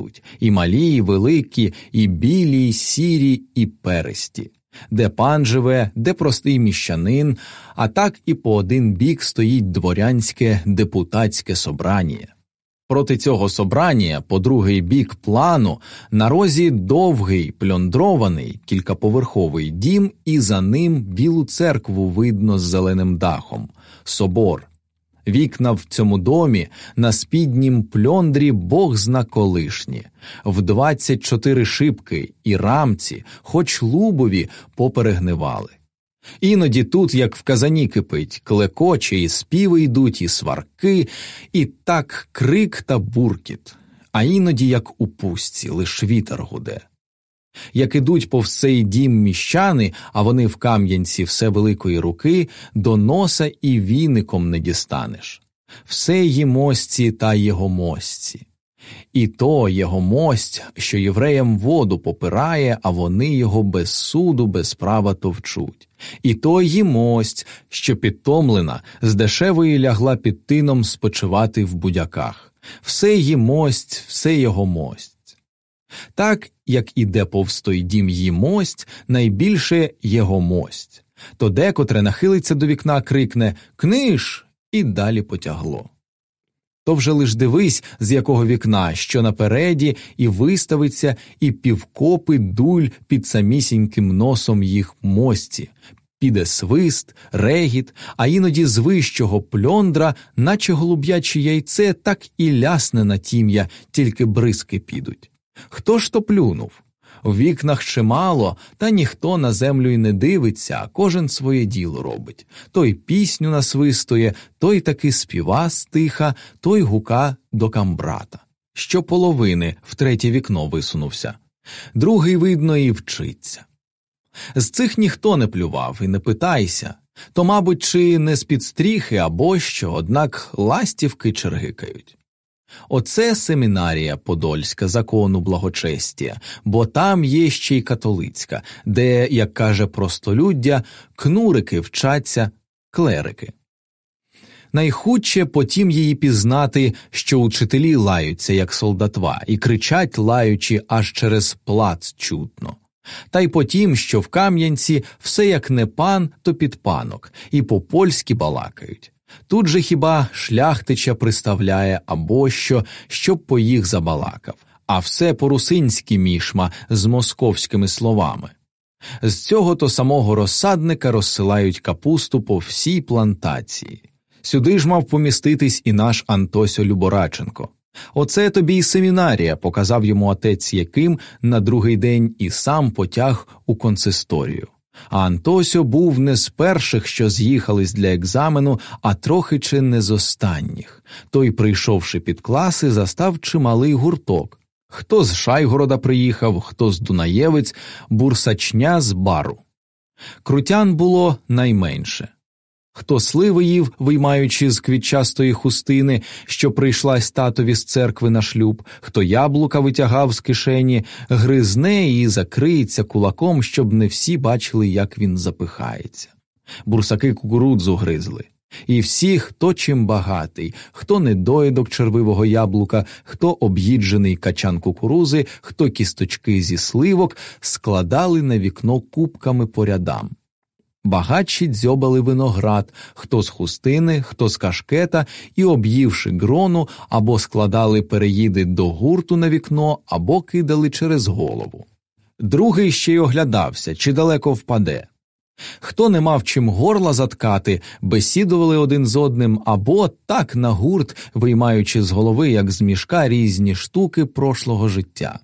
ідуть і малі, і великі, і білі, і сірі, і пересті, де пан живе, де простий міщанин, а так і по один бік стоїть дворянське депутатське собрання. Проти цього собрання, по другий бік плану, на розі довгий пльондрований кількаповерховий дім, і за ним білу церкву видно з зеленим дахом собор. Вікна в цьому домі на спіднім пльондрі бог зна колишні, в двадцять чотири шибки і рамці, хоч лубові, поперегнивали. Іноді тут, як в казані кипить, клекоче, і співи йдуть, і сварки, і так крик та буркіт, а іноді, як у пустці, лиш вітер гуде. Як ідуть повз цей дім міщани, а вони в кам'янці все великої руки, до носа і віником не дістанеш. Все її мості та його мості. І то його мость, що євреям воду попирає, а вони його без суду, без права товчуть. І то мость, що підтомлена, з дешевої лягла під тином спочивати в будяках. Все її мость, все його мость. Так, як іде повстой дім її мость, найбільше його мость, то декотре нахилиться до вікна, крикне Книж! і далі потягло. То вже лиш дивись, з якого вікна, що напереді, і виставиться, і півкопи дуль під самісіньким носом їх мості, піде свист, регіт, а іноді з вищого пльондра, наче голуб'яче яйце, так і лясне на тім'я, тільки бризки підуть. Хто ж то плюнув? В вікнах чимало, та ніхто на землю й не дивиться, а кожен своє діло робить. Той пісню насвистує, той таки співа стиха, той гука до камбрата. Що половини в третє вікно висунувся, другий, видно, і вчиться. З цих ніхто не плював і не питайся, то, мабуть, чи не з під стріхи або що, однак ластівки чергикають. Оце семінарія Подольська закону благочестя, бо там є ще й католицька, де, як каже простолюддя, кнурики вчаться клерики. Найхудше потім її пізнати, що учителі лаються, як солдатва, і кричать, лаючи, аж через плац чутно. Та й потім, що в Кам'янці все як не пан, то підпанок, і по польськи балакають. Тут же хіба шляхтича приставляє або що, щоб по їх забалакав, а все по русинськи мішма з московськими словами. З цього то самого розсадника розсилають капусту по всій плантації. Сюди ж мав поміститись і наш Антосьо Любораченко. Оце тобі й семінарія, показав йому отець Яким на другий день і сам потяг у консисторію. А Антосьо був не з перших, що з'їхались для екзамену, а трохи чи не з останніх. Той, прийшовши під класи, застав чималий гурток. Хто з Шайгорода приїхав, хто з Дунаєвець, бурсачня з бару. Крутян було найменше. Хто сливи їв, виймаючи з квітчастої хустини, що прийшлась татові з церкви на шлюб, хто яблука витягав з кишені, гризне і закриється кулаком, щоб не всі бачили, як він запихається. Бурсаки кукурудзу гризли. І всі, хто чим багатий, хто недоїдок червивого яблука, хто об'їджений качан кукурузи, хто кісточки зі сливок, складали на вікно кубками по рядам. Багатші дзьобали виноград, хто з хустини, хто з кашкета, і, об'ївши грону, або складали переїди до гурту на вікно, або кидали через голову. Другий ще й оглядався, чи далеко впаде. Хто не мав чим горла заткати, бесідували один з одним, або так на гурт, виймаючи з голови, як з мішка, різні штуки прошлого життя.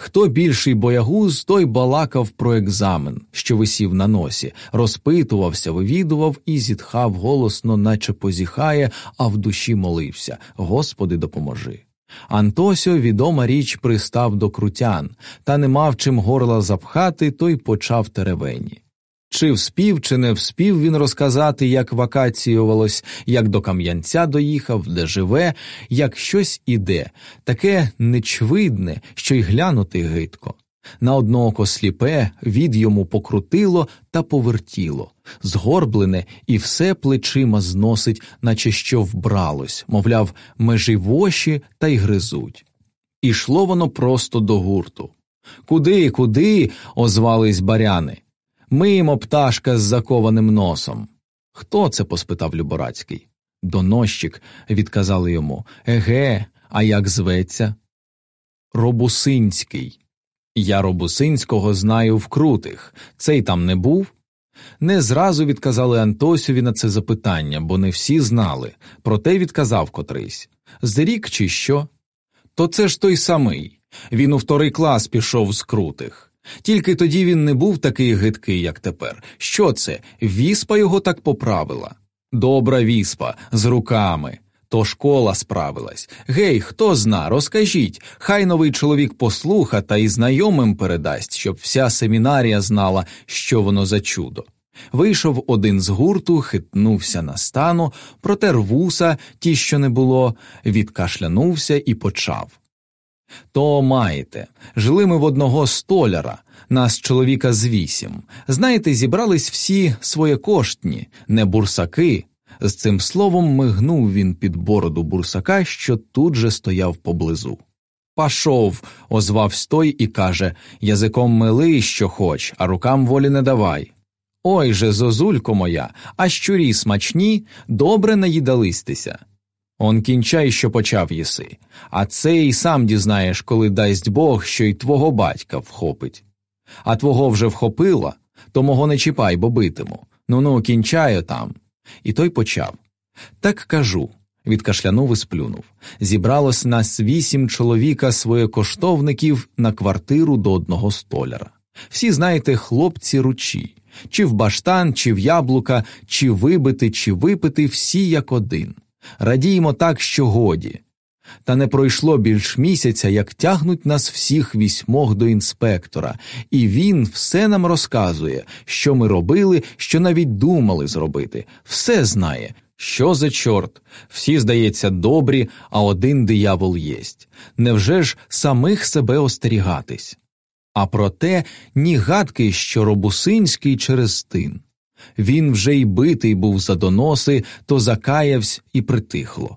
Хто більший боягуз, той балакав про екзамен, що висів на носі, розпитувався, вивідував і зітхав голосно, наче позіхає, а в душі молився Господи, допоможи. Антосьо, відома річ, пристав до крутян, та не мав чим горла запхати, той почав теревені. Чи вспів, чи не вспів він розказати, як вакаціювалось, як до Кам'янця доїхав, де живе, як щось іде, таке нечвидне, що й глянути гидко. На одно око сліпе від йому покрутило та повертіло, згорблене і все плечима зносить, наче що вбралось, мовляв, межі воші та й гризуть. Ішло воно просто до гурту. Куди, куди? озвались баряни. Мимо пташка з закованим носом. Хто це? поспитав Люборацький. Донощик, відказали йому. Еге, а як зветься? Робусинський. Я Робусинського знаю в крутих. Цей там не був? Не зразу відказали Антосюві на це запитання, бо не всі знали, проте відказав котрийсь Зрік чи що? То це ж той самий. Він у вторий клас пішов з крутих. Тільки тоді він не був такий гидкий, як тепер. Що це? Віспа його так поправила. Добра віспа, з руками. То школа справилась. Гей, хто зна, розкажіть, хай новий чоловік послуха та й знайомим передасть, щоб вся семінарія знала, що воно за чудо. Вийшов один з гурту, хитнувся на стану, протер вуса, ті, що не було, відкашлянувся і почав. То маєте, жили ми в одного столяра, нас чоловіка з вісім. Знаєте, зібрались всі своєкоштні, не бурсаки. З цим словом мигнув він під бороду бурсака, що тут же стояв поблизу. Пашов, озвавсь той і каже Язиком мили, що хоч, а рукам волі не давай. Ой же, зозулько моя, а щурі смачні, добре наїдалистися. Он кінчай, що почав єси, а це й сам дізнаєш, коли дасть Бог, що й твого батька вхопить. А твого вже вхопила, то мого не чіпай, бо битиму. Ну ну, кінчаю там. І той почав. Так кажу. Відкашлянув і сплюнув. Зібралось нас вісім чоловіка своєкоштовників на квартиру до одного столяра. Всі, знаєте, хлопці ручі, чи в баштан, чи в яблука, чи вибити, чи випити, всі як один. Радіємо так, що годі. Та не пройшло більш місяця, як тягнуть нас всіх вісьмох до інспектора, і він все нам розказує, що ми робили, що навіть думали зробити, все знає. Що за чорт? Всі, здається, добрі, а один диявол єсть. Невже ж самих себе остерігатись? А проте ні гадки, що Робусинський через тин. Він вже й битий був за доноси, то закаявсь і притихло.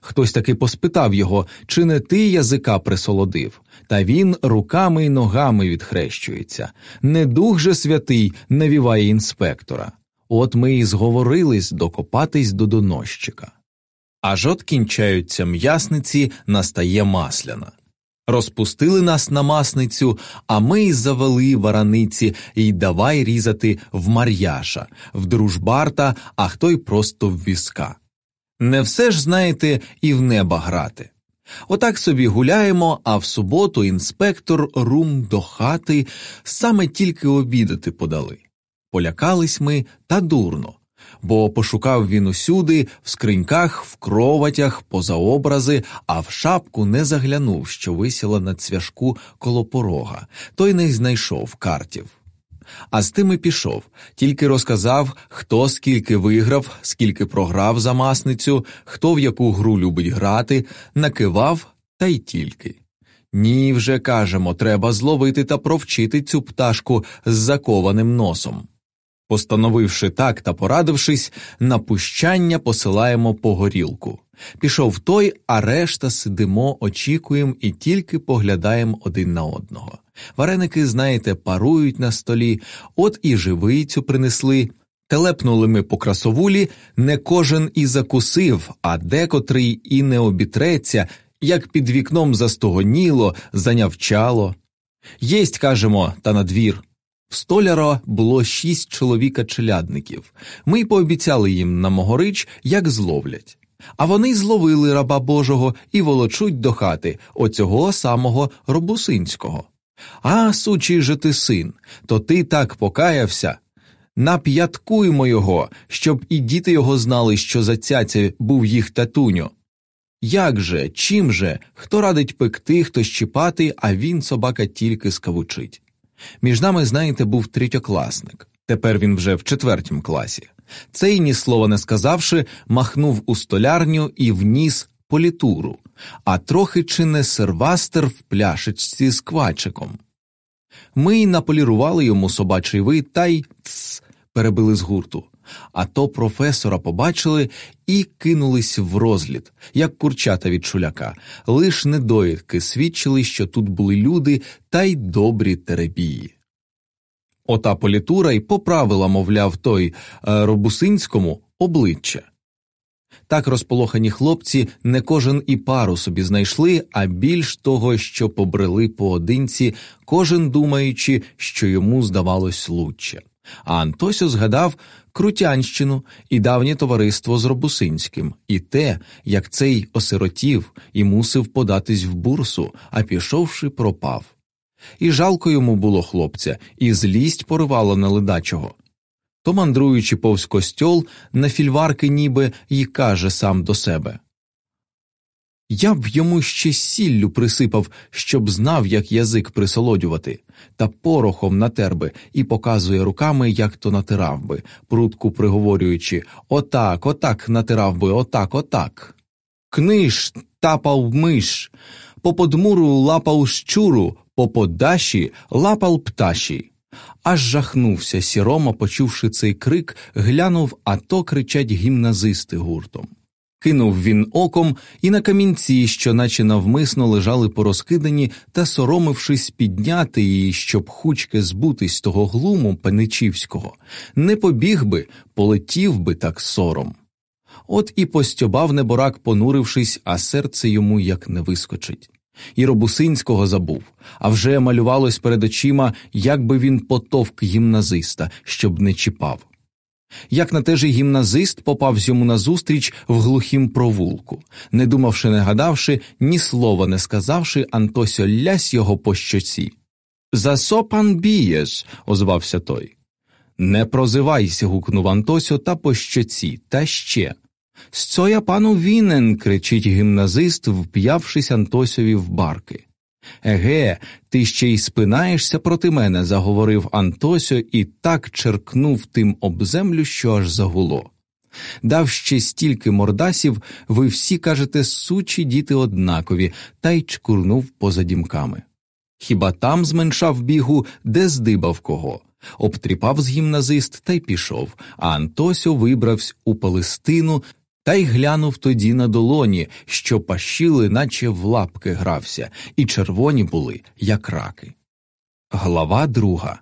Хтось таки поспитав його, чи не ти язика присолодив, та він руками й ногами відхрещується. Не дух же святий навіває інспектора. От ми і зговорились докопатись до донощика. Аж от кінчаються м'ясниці, настає масляна. Розпустили нас на масницю, а ми й завели вараниці й давай різати в Мар'яша, в дружбарта, а хто й просто в візка. Не все ж, знаєте, і в неба грати. Отак собі гуляємо, а в суботу інспектор рум до хати саме тільки обідати подали. Полякались ми та дурно, бо пошукав він усюди, в скриньках, в кроватях, поза образи, а в шапку не заглянув, що висіла на цвяшку коло порога, той не знайшов картів. А з тим і пішов, тільки розказав, хто скільки виграв, скільки програв за масницю, хто в яку гру любить грати, накивав та й тільки. Ні, вже кажемо, треба зловити та провчити цю пташку з закованим носом. Постановивши так та порадившись, на пущання посилаємо по горілку. Пішов той, а решта сидимо, очікуємо і тільки поглядаємо один на одного. Вареники, знаєте, парують на столі, от і живицю принесли. Телепнули ми по красовулі, не кожен і закусив, а декотрий і не обітреться, як під вікном застогоніло, занявчало. Єсть, кажемо, та на двір. В столяра було шість чоловіка челядників. Ми й пообіцяли їм на могорич, як зловлять. А вони зловили раба Божого і волочуть до хати оцього самого Робусинського. А, сучий же ти син, то ти так покаявся. Нап'яткуймо його, щоб і діти його знали, що за цяця був їх татуньо. Як же, чим же, хто радить пекти, хто щіпати, а він собака тільки скавучить. Між нами, знаєте, був третьокласник. Тепер він вже в четвертім класі. Цей, ні слова не сказавши, махнув у столярню і вніс політуру, а трохи чи не сервастер в пляшечці з квачиком. Ми й наполірували йому собачий вид та й тс перебили з гурту. А то професора побачили і кинулись в розліт, як курчата від шуляка. Лиш недоїдки свідчили, що тут були люди та й добрі терапії. Ота політура й поправила, мовляв, той е, робусинському обличчя. Так розполохані хлопці не кожен і пару собі знайшли, а більш того, що побрели поодинці, кожен думаючи, що йому здавалось лучше. А Антосю згадав Крутянщину і давнє товариство з Робусинським, і те, як цей осиротів і мусив податись в бурсу, а пішовши, пропав. І жалко йому було хлопця, і злість поривала на ледачого то мандруючи повз костьол, на фільварки ніби й каже сам до себе Я б йому ще сіллю присипав, щоб знав, як язик присолодювати, та порохом натер би і показує руками, як то натирав би, прутку приговорюючи Отак, отак натирав би, отак, отак. Книж тапав миш, по подмуру лапав щуру, по подаші лапав пташі. Аж жахнувся сірома, почувши цей крик, глянув, а то кричать гімназисти гуртом. Кинув він оком і на камінці, що наче навмисно лежали порозкидані, та, соромившись підняти її, щоб хучки збутись того глуму пеничівського, не побіг би, полетів би так сором. От і постьобав неборак, понурившись, а серце йому як не вискочить і Робусинського забув, а вже малювалось перед очима, як би він потовк гімназиста, щоб не чіпав. Як на те ж гімназист попав йому назустріч в глухім провулку, не думавши, не гадавши, ні слова не сказавши, Антосьо лясь його по щоці. За со пан бієш, озвався той. Не прозивайся, гукнув Антосьо та по щоці, та ще. Що я пану вінен. кричить гімназист, вп'явшись Антосьові в барки. Еге, ти ще й спинаєшся проти мене, заговорив Антосьо і так черкнув тим об землю, що аж загуло. Дав ще стільки мордасів, ви всі кажете, сучі діти однакові, та й чкурнув поза дімками. Хіба там зменшав бігу, де здибав кого? Обтріпав з гімназист та й пішов, а Антосьо вибрався у Палестину та й глянув тоді на долоні, що пащили, наче в лапки грався, і червоні були, як раки. Глава друга.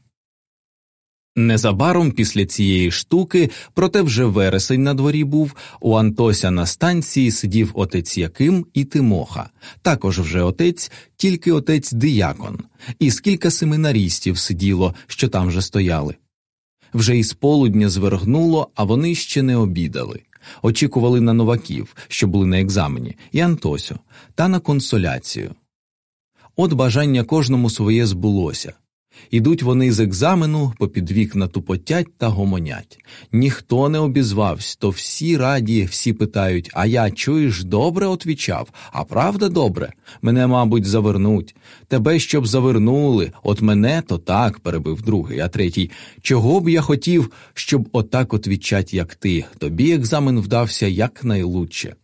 Незабаром після цієї штуки, проте вже вересень на дворі був, у Антося на станції сидів отець Яким і Тимоха, також вже отець, тільки отець Диякон, і скільки семинарістів сиділо, що там вже стояли. Вже із полудня звергнуло, а вони ще не обідали очікували на новаків, що були на екзамені, і Антосю, та на консоляцію. От бажання кожному своє збулося. Ідуть вони з екзамену, попід вікна тупотять та гомонять. Ніхто не обізвався, то всі раді, всі питають А я чуєш, добре отвічав, а правда добре? Мене, мабуть, завернуть. Тебе щоб завернули, от мене то так, перебив другий, а третій. Чого б я хотів, щоб отак отвічать, як ти? Тобі екзамен вдався якнайлучше.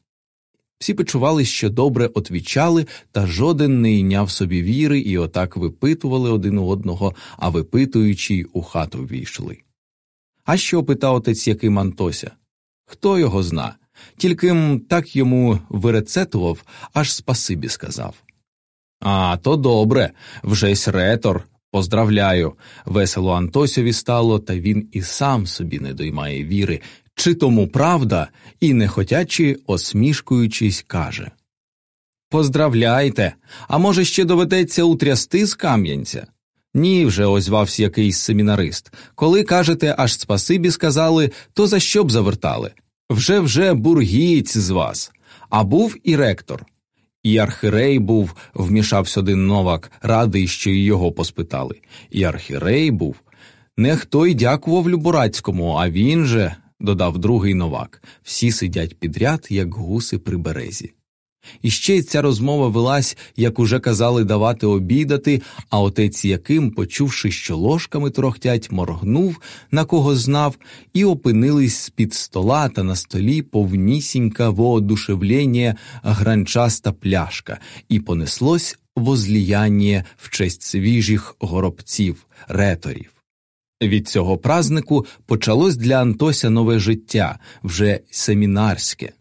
Всі почували, що добре отвічали, та жоден не йняв собі віри і отак випитували один у одного, а випитуючи, у хату війшли. А що питав отець Яким Антося? Хто його зна? Тільки так йому вирецетував, аж спасибі сказав. А, то добре, вжесь ретор. Поздравляю. Весело Антосьові стало, та він і сам собі не доймає віри, чи тому правда, і нехотячи, осмішкуючись, каже Поздравляйте, а може, ще доведеться утрясти з Кам'янця? Ні, вже озвався якийсь семінарист. Коли кажете, аж спасибі сказали, то за що б завертали? Вже вже бургієць з вас. А був і ректор. І архірей був, вмішався один новак, радий, що й його поспитали. І архірей був. Не хто й дякував Люборацькому, а він же додав другий новак, всі сидять підряд, як гуси при березі. І ще й ця розмова велась, як уже казали давати обідати, а отець Яким, почувши, що ложками трохтять, моргнув, на кого знав, і опинились з під стола та на столі повнісінька воодушевлення гранчаста пляшка, і понеслось возліяння в честь свіжих горобців, реторів. Від цього празнику почалось для Антося нове життя, вже семінарське.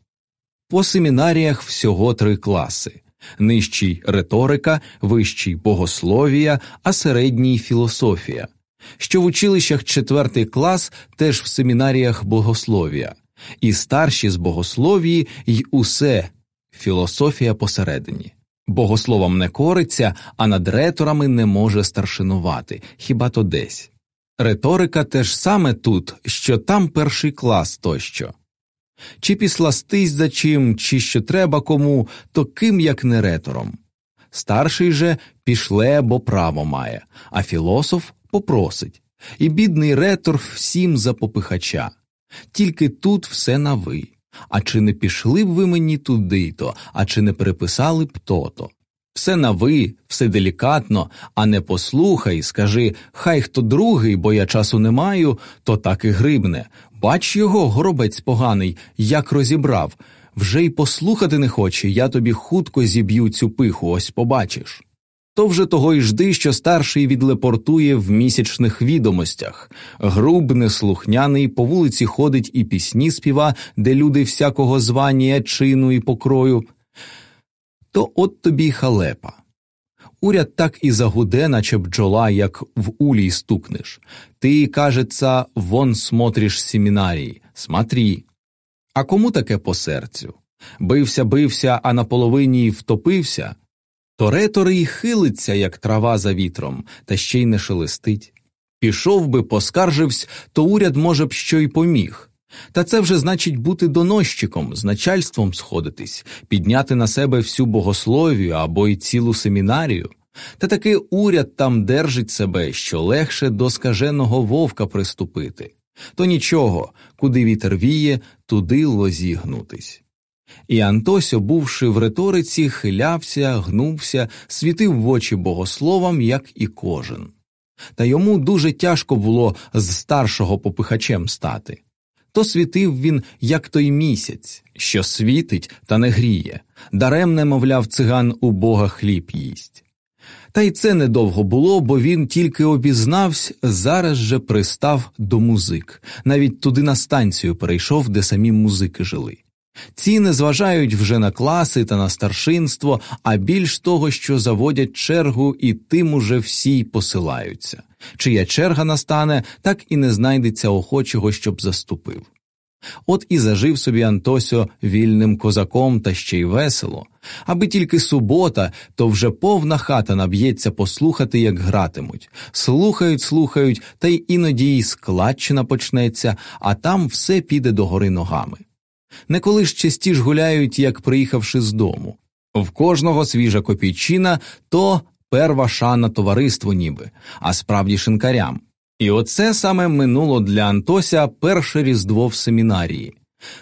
По семінаріях всього три класи нижчий риторика, вищий богословія, а середній філософія. Що в училищах четвертий клас теж в семінаріях богословія, і старші з богословії й усе філософія посередині. Богословом не кориться, а над реторами не може старшинувати, хіба то десь. Риторика теж саме тут, що там перший клас тощо. Чи післастись за чим, чи що треба кому, то ким як не ретором. Старший же пішле, бо право має, а філософ попросить, і бідний ретор всім за попихача. Тільки тут все на ви. А чи не пішли б ви мені туди то, а чи не переписали б то-то? Все на ви, все делікатно, а не послухай, скажи хай хто другий, бо я часу не маю, то так і грибне. Бач його, горобець поганий, як розібрав. Вже й послухати не хоче, я тобі хутко зіб'ю цю пиху, ось побачиш. То вже того й жди, що старший відлепортує в місячних відомостях. Груб, неслухняний, по вулиці ходить і пісні співа, де люди всякого звання, чину і покрою. То от тобі й халепа. Уряд так і загуде, наче бджола, як в улій стукнеш. Ти, кажеться, вон смотриш семінарії, смотрі. А кому таке по серцю? Бився, бився, а на половині втопився. То ретори й хилиться, як трава за вітром, та ще й не шелестить. Пішов би, поскаржився, то уряд, може б, що й поміг. Та це вже значить бути доносчиком, з начальством сходитись, підняти на себе всю богословію або й цілу семінарію. Та таки уряд там держить себе, що легше до скаженого вовка приступити. То нічого, куди вітер віє, туди лозі гнутись. І Антосьо, бувши в риториці, хилявся, гнувся, світив в очі богословам, як і кожен. Та йому дуже тяжко було з старшого попихачем стати. То світив він, як той місяць, що світить та не гріє, даремне, мовляв, циган у бога хліб їсть. Та й це недовго було, бо він тільки обізнався, зараз же пристав до музик, навіть туди на станцію перейшов, де самі музики жили. Ці не зважають вже на класи та на старшинство, а більш того, що заводять чергу, і тим уже всі посилаються. Чия черга настане, так і не знайдеться охочого, щоб заступив. От і зажив собі Антосьо вільним козаком та ще й весело, аби тільки субота, то вже повна хата наб'ється послухати, як гратимуть. Слухають, слухають, та й іноді й складчина почнеться, а там все піде догори ногами. Не коли ж гуляють, як приїхавши з дому. В кожного свіжа копійчина то перва шана товариству ніби, а справді шинкарям. І оце саме минуло для Антося перше різдво в семінарії.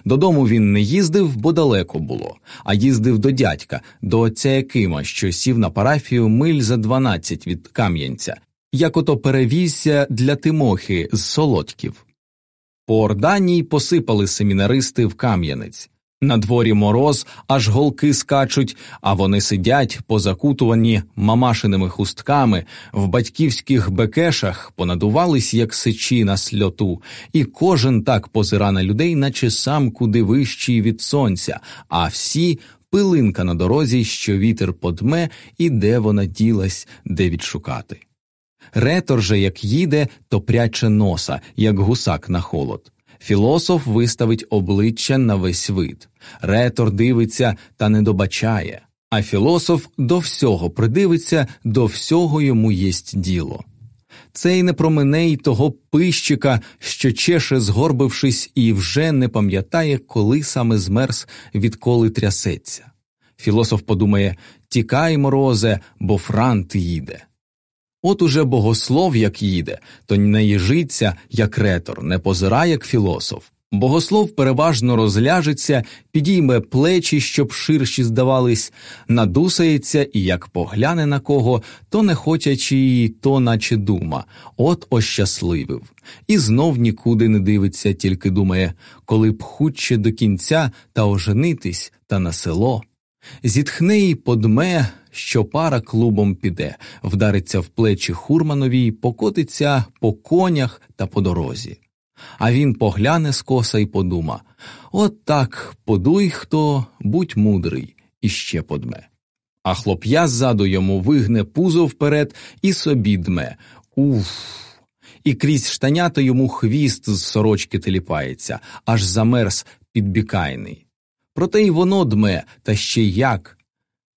Додому він не їздив, бо далеко було, а їздив до дядька, до отця Якима, що сів на парафію миль за дванадцять від Кам'янця, як ото перевізся для Тимохи з солодків. По Орданії посипали семінаристи в Кам'янець. На дворі мороз, аж голки скачуть, а вони сидять, позакутувані мамашиними хустками, в батьківських бекешах понадувались, як сечі на сльоту, і кожен так позира на людей, наче сам куди вищий від сонця, а всі пилинка на дорозі, що вітер подме, і де вона ділась, де відшукати. Ретор же, як їде, то пряче носа, як гусак на холод. Філософ виставить обличчя на весь вид, ретор дивиться та не добачає, а філософ до всього придивиться, до всього йому єсть діло. Це й не промине й того пищика, що чеше, згорбившись, і вже не пам'ятає, коли саме змерз, відколи трясеться. Філософ подумає Тікай, морозе, бо франт їде. От уже богослов як їде, то не їжиться, як ретор, не позира, як філософ. Богослов переважно розляжеться, підійме плечі, щоб ширші здавались, надусається і як погляне на кого, то не хотячи, то наче дума, от ощасливив, і знов нікуди не дивиться, тільки думає, коли б хутче до кінця та оженитись та на село. Зітхне й подме, що пара клубом піде, вдариться в плечі Хурмановій, покотиться по конях та по дорозі. А він погляне скоса й подума От так подуй хто, будь мудрий, і ще подме. А хлоп'я ззаду йому вигне пузо вперед і собі дме. Уф. І крізь штанята йому хвіст з сорочки теліпається, аж замерз підбікайний. Проте й воно дме, та ще як.